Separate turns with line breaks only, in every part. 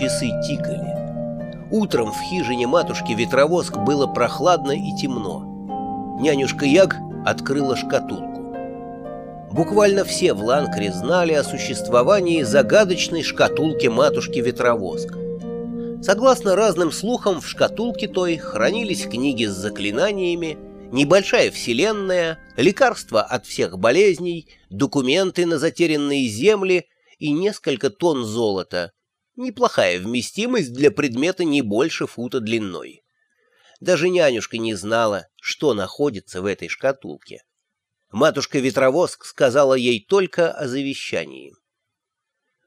Часы тикали. Утром в хижине матушки Ветровоск было прохладно и темно. Нянюшка Яг открыла шкатулку. Буквально все в Ланкре знали о существовании загадочной шкатулки матушки Ветровоск. Согласно разным слухам, в шкатулке той хранились книги с заклинаниями, небольшая вселенная, лекарства от всех болезней, документы на затерянные земли и несколько тонн золота. Неплохая вместимость для предмета не больше фута длиной. Даже нянюшка не знала, что находится в этой шкатулке. Матушка-ветровоск сказала ей только о завещании.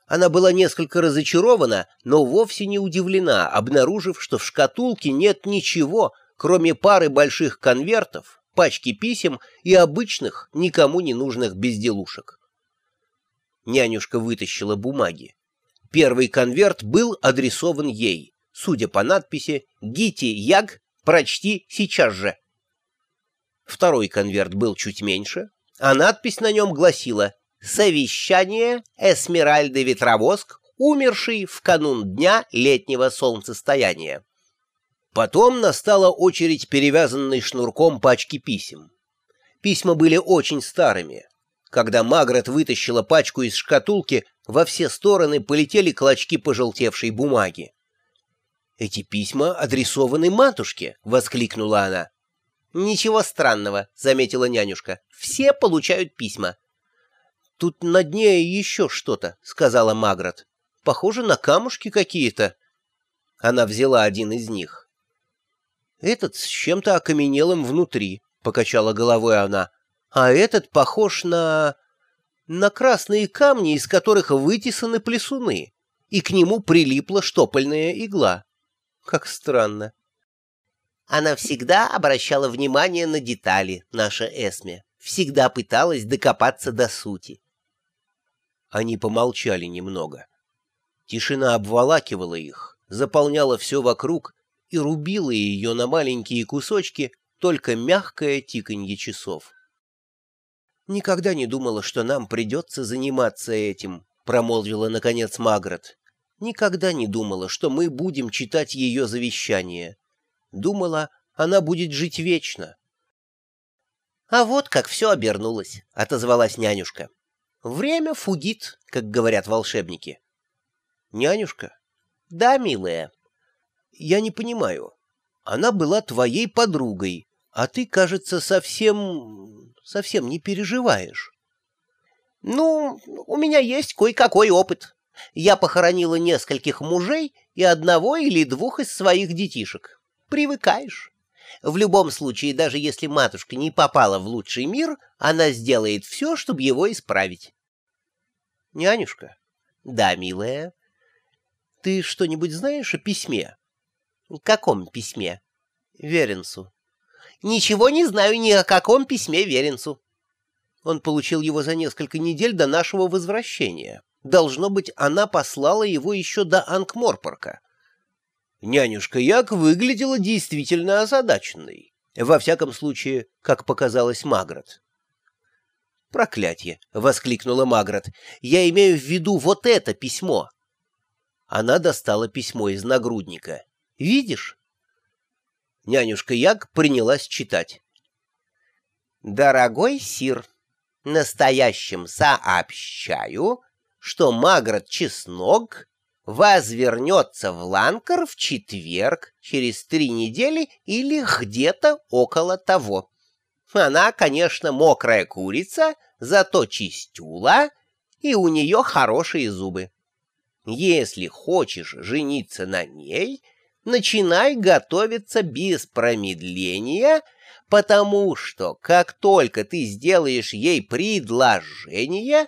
Она была несколько разочарована, но вовсе не удивлена, обнаружив, что в шкатулке нет ничего, кроме пары больших конвертов, пачки писем и обычных, никому не нужных безделушек. Нянюшка вытащила бумаги. Первый конверт был адресован ей. Судя по надписи «Гити Яг, прочти сейчас же». Второй конверт был чуть меньше, а надпись на нем гласила «Совещание Эсмеральды Ветровоск, умерший в канун дня летнего солнцестояния». Потом настала очередь перевязанной шнурком пачки писем. Письма были очень старыми. Когда Магрет вытащила пачку из шкатулки, во все стороны полетели клочки пожелтевшей бумаги. «Эти письма адресованы матушке!» — воскликнула она. «Ничего странного», — заметила нянюшка. «Все получают письма». «Тут на дне еще что-то», — сказала Магрот. «Похоже на камушки какие-то». Она взяла один из них. «Этот с чем-то окаменелым внутри», — покачала головой она а этот похож на... на красные камни, из которых вытесаны плесуны, и к нему прилипла штопольная игла. Как странно. Она всегда обращала внимание на детали, наша Эсме, всегда пыталась докопаться до сути. Они помолчали немного. Тишина обволакивала их, заполняла все вокруг и рубила ее на маленькие кусочки только мягкое тиканье часов. «Никогда не думала, что нам придется заниматься этим», — промолвила, наконец, Магрот. «Никогда не думала, что мы будем читать ее завещание. Думала, она будет жить вечно». «А вот как все обернулось», — отозвалась нянюшка. «Время фугит, как говорят волшебники». «Нянюшка?» «Да, милая». «Я не понимаю. Она была твоей подругой, а ты, кажется, совсем совсем не переживаешь. Ну, у меня есть кое-какой опыт. Я похоронила нескольких мужей и одного или двух из своих детишек. Привыкаешь. В любом случае, даже если матушка не попала в лучший мир, она сделает все, чтобы его исправить. Нянюшка? Да, милая. Ты что-нибудь знаешь о письме? Каком письме? Веренсу. Ничего не знаю ни о каком письме Веренцу. Он получил его за несколько недель до нашего возвращения. Должно быть, она послала его еще до Анкморпорка. Нянюшка Як выглядела действительно озадаченной. Во всяком случае, как показалось Магрот. «Проклятье!» — воскликнула Магрот. «Я имею в виду вот это письмо!» Она достала письмо из нагрудника. «Видишь?» Нянюшка Яг принялась читать. «Дорогой сир, настоящим сообщаю, что Магрот Чеснок возвернется в Ланкар в четверг через три недели или где-то около того. Она, конечно, мокрая курица, зато чистюла, и у нее хорошие зубы. Если хочешь жениться на ней, начинай готовиться без промедления, потому что как только ты сделаешь ей предложение,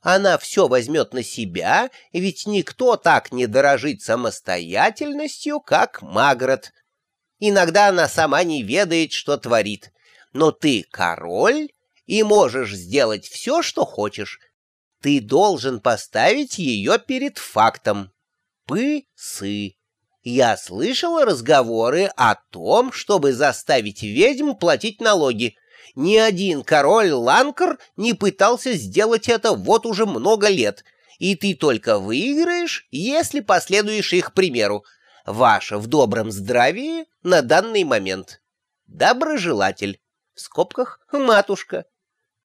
она все возьмет на себя, ведь никто так не дорожит самостоятельностью, как Магрот. Иногда она сама не ведает, что творит, но ты король и можешь сделать все, что хочешь. Ты должен поставить ее перед фактом. Пы-сы. Я слышала разговоры о том, чтобы заставить ведьм платить налоги. Ни один король Ланкар не пытался сделать это вот уже много лет, И ты только выиграешь, если последуешь их примеру. Ваша в добром здравии на данный момент. Доброжелатель. В скобках матушка.